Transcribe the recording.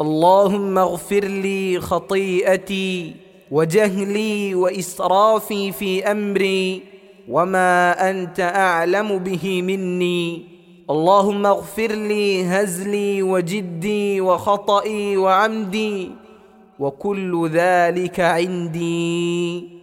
اللهم اغفر لي خطيئتي وجهلي وإسرافي في أمري وما أنت أعلم به مني. اللهم اغفر لي هزلي وجدي وخطئي وعمدي وكل ذلك عندي.